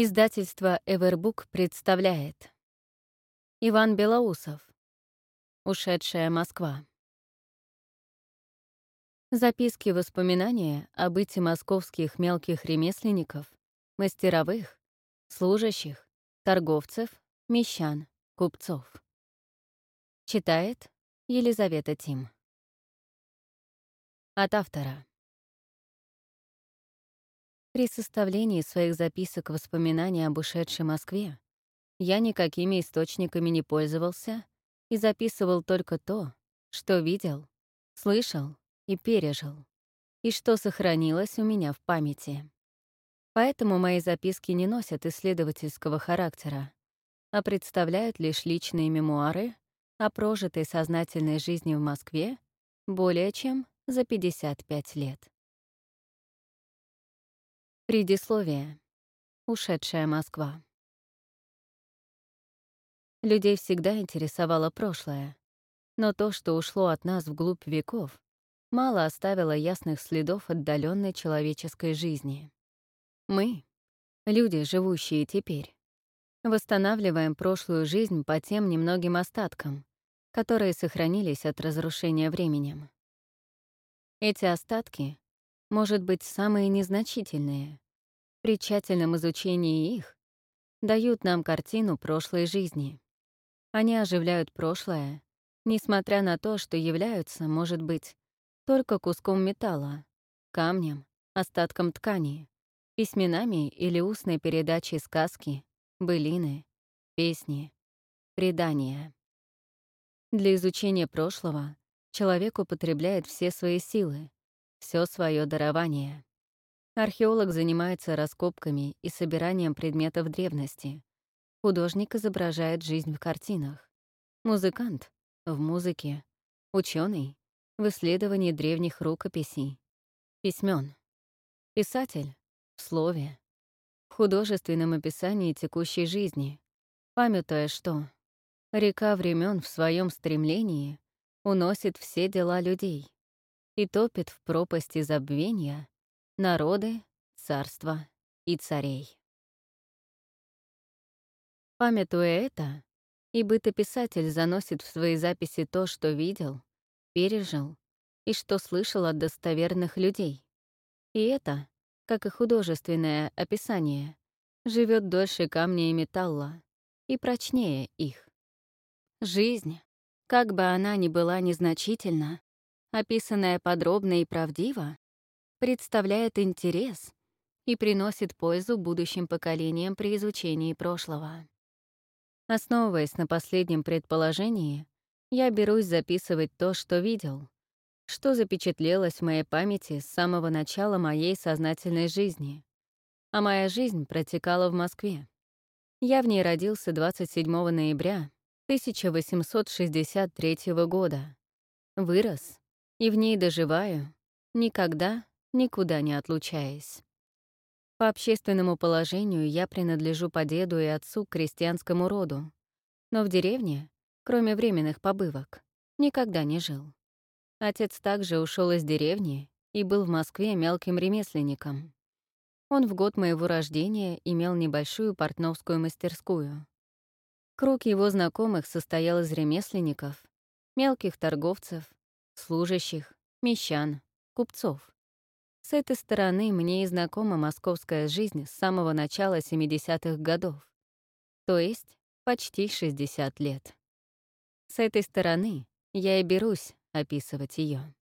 Издательство Эвербук представляет Иван Белоусов Ушедшая Москва Записки воспоминания о быте московских мелких ремесленников, мастеровых, служащих, торговцев, мещан, купцов. Читает Елизавета Тим. От автора. При составлении своих записок воспоминаний об ушедшей Москве я никакими источниками не пользовался и записывал только то, что видел, слышал и пережил, и что сохранилось у меня в памяти. Поэтому мои записки не носят исследовательского характера, а представляют лишь личные мемуары о прожитой сознательной жизни в Москве более чем за 55 лет. Предисловие. Ушедшая Москва. Людей всегда интересовало прошлое, но то, что ушло от нас вглубь веков, мало оставило ясных следов отдаленной человеческой жизни. Мы, люди, живущие теперь, восстанавливаем прошлую жизнь по тем немногим остаткам, которые сохранились от разрушения временем. Эти остатки может быть, самые незначительные. При тщательном изучении их дают нам картину прошлой жизни. Они оживляют прошлое, несмотря на то, что являются, может быть, только куском металла, камнем, остатком ткани, письменами или устной передачей сказки, былины, песни, предания. Для изучения прошлого человек употребляет все свои силы, все свое дарование. Археолог занимается раскопками и собиранием предметов древности. Художник изображает жизнь в картинах. Музыкант — в музыке. Ученый — в исследовании древних рукописей. Письмен. Писатель — в слове. В художественном описании текущей жизни, памятуя, что река времен в своем стремлении уносит все дела людей и топит в пропасти забвения народы, царства и царей. Памятуя это, и бытописатель заносит в свои записи то, что видел, пережил и что слышал от достоверных людей. И это, как и художественное описание, живет дольше камня и металла и прочнее их. Жизнь, как бы она ни была незначительна, описанная подробно и правдиво, представляет интерес и приносит пользу будущим поколениям при изучении прошлого. Основываясь на последнем предположении, я берусь записывать то, что видел, что запечатлелось в моей памяти с самого начала моей сознательной жизни. А моя жизнь протекала в Москве. Я в ней родился 27 ноября 1863 года. Вырос и в ней доживаю, никогда, никуда не отлучаясь. По общественному положению я принадлежу по деду и отцу к крестьянскому роду, но в деревне, кроме временных побывок, никогда не жил. Отец также ушел из деревни и был в Москве мелким ремесленником. Он в год моего рождения имел небольшую портновскую мастерскую. Круг его знакомых состоял из ремесленников, мелких торговцев, служащих, мещан, купцов. С этой стороны мне и знакома московская жизнь с самого начала 70-х годов, то есть почти 60 лет. С этой стороны я и берусь описывать ее.